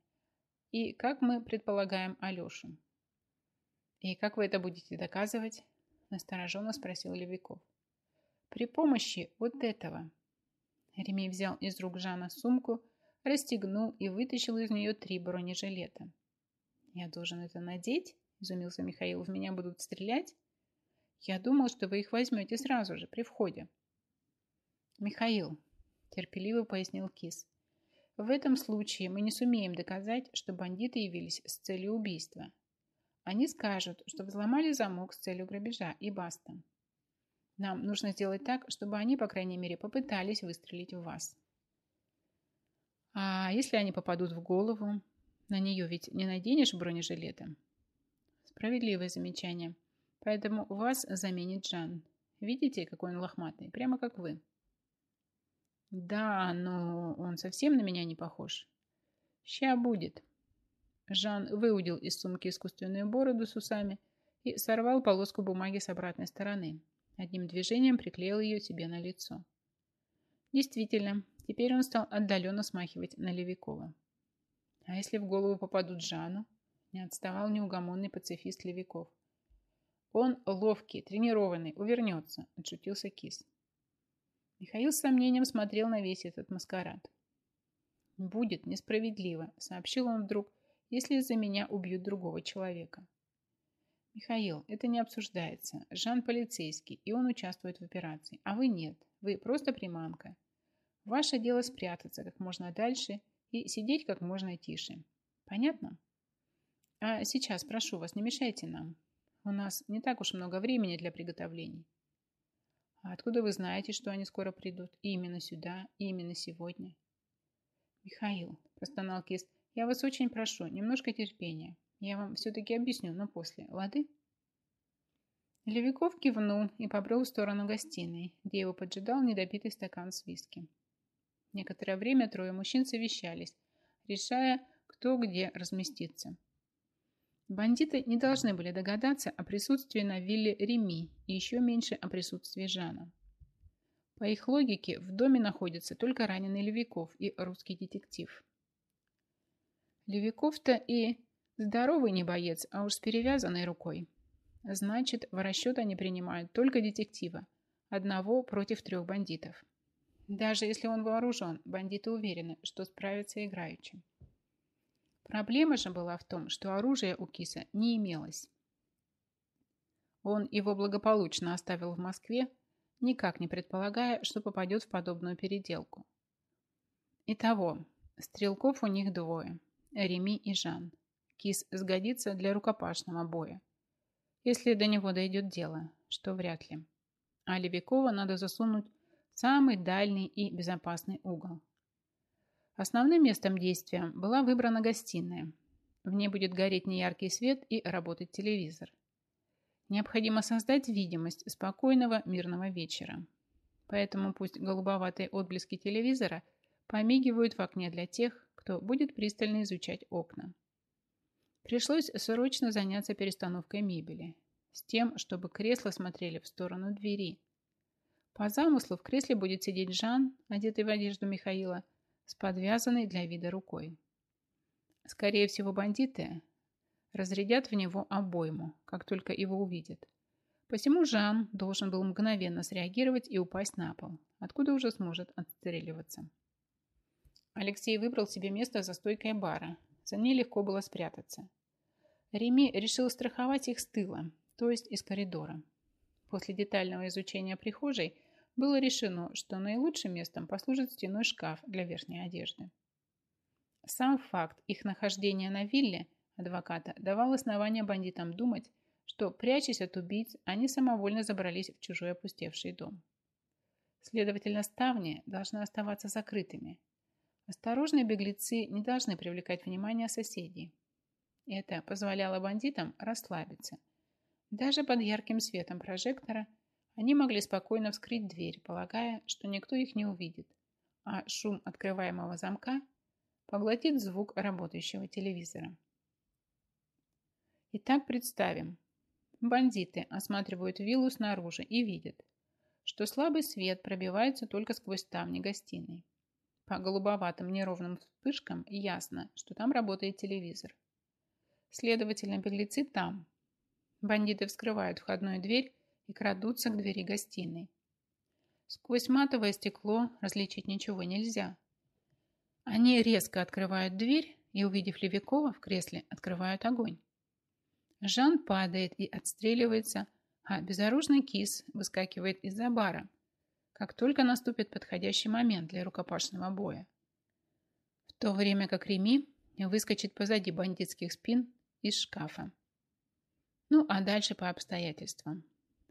И, как мы предполагаем, Алешу». «И как вы это будете доказывать?» настороженно спросил Левиков. При помощи вот этого. Ремей взял из рук Жана сумку, расстегнул и вытащил из нее три бронежилета. «Я должен это надеть?» – изумился Михаил. «В меня будут стрелять?» «Я думал, что вы их возьмете сразу же, при входе». «Михаил», – терпеливо пояснил Кис, – «в этом случае мы не сумеем доказать, что бандиты явились с целью убийства. Они скажут, что взломали замок с целью грабежа, и баста. Нам нужно сделать так, чтобы они, по крайней мере, попытались выстрелить в вас. А если они попадут в голову? На нее ведь не наденешь бронежилета? Справедливое замечание. Поэтому вас заменит Жан. Видите, какой он лохматый, прямо как вы. Да, но он совсем на меня не похож. Ща будет. Жан выудил из сумки искусственную бороду с усами и сорвал полоску бумаги с обратной стороны. Одним движением приклеил ее себе на лицо. Действительно, теперь он стал отдаленно смахивать на Левикова. А если в голову попадут Жану? Не отставал неугомонный пацифист Левиков. Он ловкий, тренированный, увернется, отшутился кис. Михаил с сомнением смотрел на весь этот маскарад. «Будет несправедливо», — сообщил он вдруг, если из-за меня убьют другого человека. Михаил, это не обсуждается. Жан полицейский, и он участвует в операции. А вы нет. Вы просто приманка. Ваше дело спрятаться как можно дальше и сидеть как можно тише. Понятно? А сейчас, прошу вас, не мешайте нам. У нас не так уж много времени для приготовлений. А откуда вы знаете, что они скоро придут? И именно сюда, и именно сегодня? Михаил, простонал Кист, я вас очень прошу, немножко терпения. Я вам все-таки объясню, но после, лады?» Левиков кивнул и побрел в сторону гостиной, где его поджидал недопитый стакан с виски. Некоторое время трое мужчин совещались, решая, кто где разместится. Бандиты не должны были догадаться о присутствии на вилле Реми и еще меньше о присутствии Жана. По их логике, в доме находится только раненый Левиков и русский детектив – Левиков-то и здоровый не боец, а уж с перевязанной рукой. Значит, в расчет они принимают только детектива. Одного против трех бандитов. Даже если он вооружен, бандиты уверены, что справятся играючи. Проблема же была в том, что оружия у Киса не имелось. Он его благополучно оставил в Москве, никак не предполагая, что попадет в подобную переделку. Итого, стрелков у них двое. Реми и Жан. Кис сгодится для рукопашного боя. Если до него дойдет дело, что вряд ли. А Левикова надо засунуть в самый дальний и безопасный угол. Основным местом действия была выбрана гостиная. В ней будет гореть неяркий свет и работать телевизор. Необходимо создать видимость спокойного мирного вечера. Поэтому пусть голубоватые отблески телевизора помигивают в окне для тех, кто будет пристально изучать окна. Пришлось срочно заняться перестановкой мебели, с тем, чтобы кресла смотрели в сторону двери. По замыслу в кресле будет сидеть Жан, одетый в одежду Михаила, с подвязанной для вида рукой. Скорее всего, бандиты разрядят в него обойму, как только его увидят. Посему Жан должен был мгновенно среагировать и упасть на пол, откуда уже сможет отстреливаться. Алексей выбрал себе место за стойкой бара. За ней легко было спрятаться. Реми решил страховать их с тыла, то есть из коридора. После детального изучения прихожей было решено, что наилучшим местом послужит стеной шкаф для верхней одежды. Сам факт их нахождения на вилле адвоката давал основания бандитам думать, что, прячась от убийц, они самовольно забрались в чужой опустевший дом. Следовательно, ставни должны оставаться закрытыми, Осторожные беглецы не должны привлекать внимание соседей. Это позволяло бандитам расслабиться. Даже под ярким светом прожектора они могли спокойно вскрыть дверь, полагая, что никто их не увидит, а шум открываемого замка поглотит звук работающего телевизора. Итак, представим. Бандиты осматривают виллу снаружи и видят, что слабый свет пробивается только сквозь ставни гостиной. По голубоватым неровным вспышкам ясно, что там работает телевизор. Следовательно, беглецы там. Бандиты вскрывают входную дверь и крадутся к двери гостиной. Сквозь матовое стекло различить ничего нельзя. Они резко открывают дверь и, увидев Левикова в кресле, открывают огонь. Жан падает и отстреливается, а безоружный кис выскакивает из-за бара – как только наступит подходящий момент для рукопашного боя. В то время как Реми выскочит позади бандитских спин из шкафа. Ну, а дальше по обстоятельствам.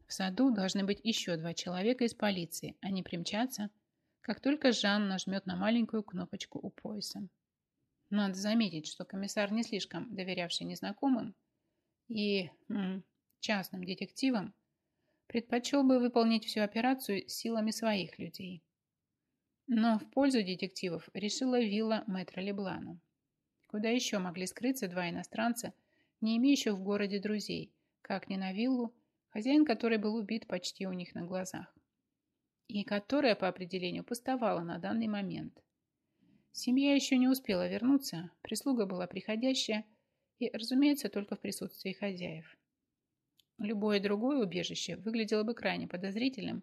В саду должны быть еще два человека из полиции, они примчатся, как только Жан нажмет на маленькую кнопочку у пояса. Надо заметить, что комиссар не слишком доверявший незнакомым и частным детективам, предпочел бы выполнить всю операцию силами своих людей. Но в пользу детективов решила вилла мэтра Леблана. Куда еще могли скрыться два иностранца, не имеющих в городе друзей, как не на виллу, хозяин которой был убит почти у них на глазах, и которая по определению пустовала на данный момент. Семья еще не успела вернуться, прислуга была приходящая и, разумеется, только в присутствии хозяев. Любое другое убежище выглядело бы крайне подозрительным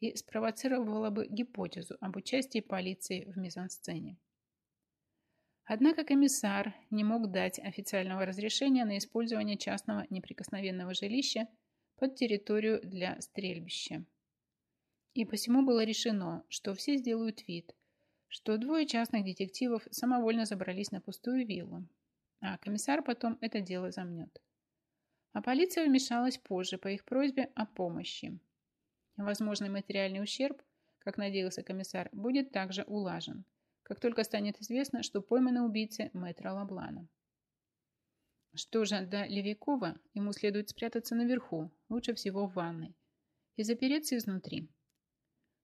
и спровоцировало бы гипотезу об участии полиции в мизансцене. Однако комиссар не мог дать официального разрешения на использование частного неприкосновенного жилища под территорию для стрельбища. И посему было решено, что все сделают вид, что двое частных детективов самовольно забрались на пустую виллу, а комиссар потом это дело замнет а полиция вмешалась позже по их просьбе о помощи. Возможный материальный ущерб, как надеялся комиссар, будет также улажен, как только станет известно, что пойманы убийцы мэтра Лаблана. Что же до Левикова, ему следует спрятаться наверху, лучше всего в ванной, и запереться изнутри.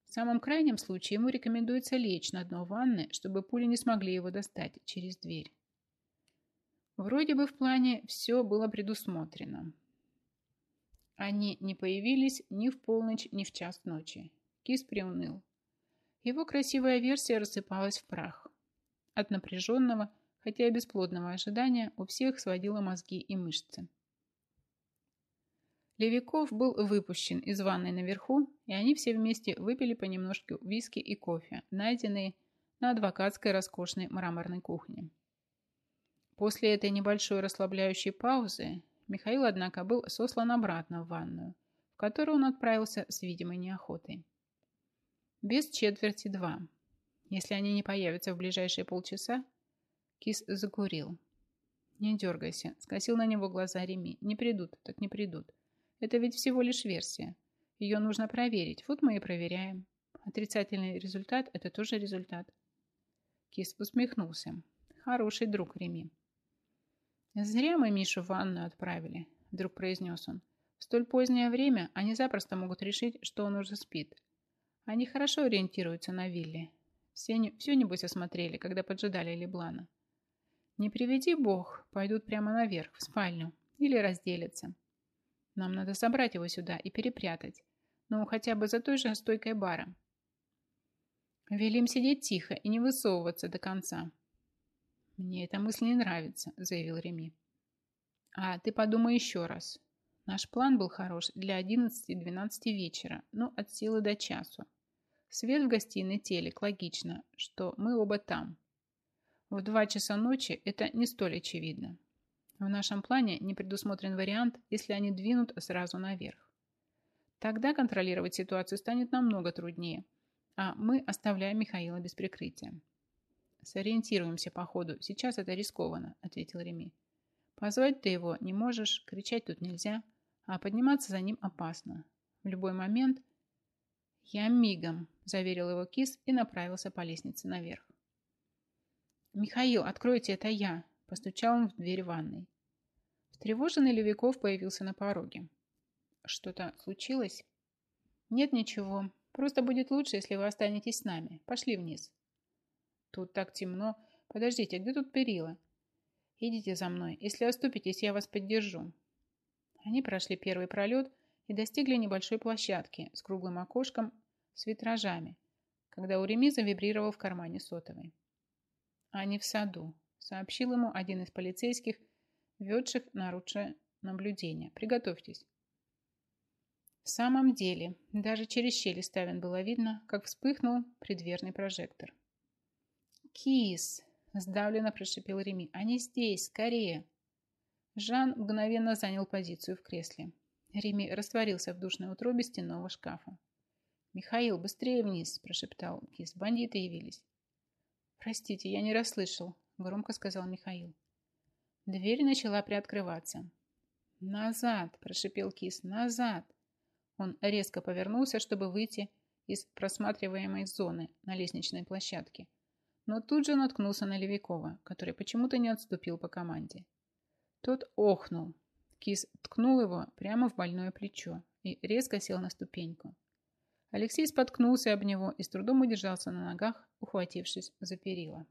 В самом крайнем случае ему рекомендуется лечь на дно ванны, чтобы пули не смогли его достать через дверь. Вроде бы в плане все было предусмотрено. Они не появились ни в полночь, ни в час ночи. Кис приуныл. Его красивая версия рассыпалась в прах. От напряженного, хотя и бесплодного ожидания у всех сводило мозги и мышцы. Левиков был выпущен из ванной наверху, и они все вместе выпили понемножку виски и кофе, найденные на адвокатской роскошной мраморной кухне. После этой небольшой расслабляющей паузы Михаил, однако, был сослан обратно в ванную, в которую он отправился с видимой неохотой. Без четверти два. Если они не появятся в ближайшие полчаса, Кис закурил. «Не дергайся», — скосил на него глаза Реми. «Не придут, так не придут. Это ведь всего лишь версия. Ее нужно проверить. Вот мы и проверяем. Отрицательный результат — это тоже результат». Кис усмехнулся. «Хороший друг, Реми. «Зря мы Мишу в ванную отправили», – вдруг произнес он. «В столь позднее время они запросто могут решить, что он уже спит. Они хорошо ориентируются на вилле. Все, не, все небось осмотрели, когда поджидали Леблана. Не приведи бог, пойдут прямо наверх, в спальню, или разделятся. Нам надо собрать его сюда и перепрятать, ну, хотя бы за той же стойкой бара». «Велим сидеть тихо и не высовываться до конца», «Мне эта мысль не нравится», – заявил Реми. «А ты подумай еще раз. Наш план был хорош для 11-12 вечера, но от силы до часу. Свет в гостиной телек, логично, что мы оба там. В 2 часа ночи это не столь очевидно. В нашем плане не предусмотрен вариант, если они двинут сразу наверх. Тогда контролировать ситуацию станет намного труднее, а мы оставляем Михаила без прикрытия. Сориентируемся по ходу. Сейчас это рискованно, ответил Реми. Позвать ты его не можешь, кричать тут нельзя, а подниматься за ним опасно. В любой момент... Я мигом, заверил его кис и направился по лестнице наверх. «Михаил, откройте, это я!» – постучал он в дверь ванной. Встревоженный Левиков появился на пороге. «Что-то случилось?» «Нет ничего. Просто будет лучше, если вы останетесь с нами. Пошли вниз». Тут так темно. Подождите, где тут перила? Идите за мной. Если оступитесь, я вас поддержу. Они прошли первый пролет и достигли небольшой площадки с круглым окошком с витражами, когда у Реми завибрировал в кармане сотовой, Они в саду, сообщил ему один из полицейских, ведших наручное наблюдение. Приготовьтесь. В самом деле, даже через щели ставен было видно, как вспыхнул предверный прожектор. «Кис!» – сдавленно прошипел Реми. «Они здесь! Скорее!» Жан мгновенно занял позицию в кресле. Реми растворился в душной утробе стенного шкафа. «Михаил, быстрее вниз!» – прошептал Кис. «Бандиты явились!» «Простите, я не расслышал!» – громко сказал Михаил. Дверь начала приоткрываться. «Назад!» – прошипел Кис. «Назад!» Он резко повернулся, чтобы выйти из просматриваемой зоны на лестничной площадке – но тут же наткнулся на Левикова, который почему-то не отступил по команде. Тот охнул. Кис ткнул его прямо в больное плечо и резко сел на ступеньку. Алексей споткнулся об него и с трудом удержался на ногах, ухватившись за перила.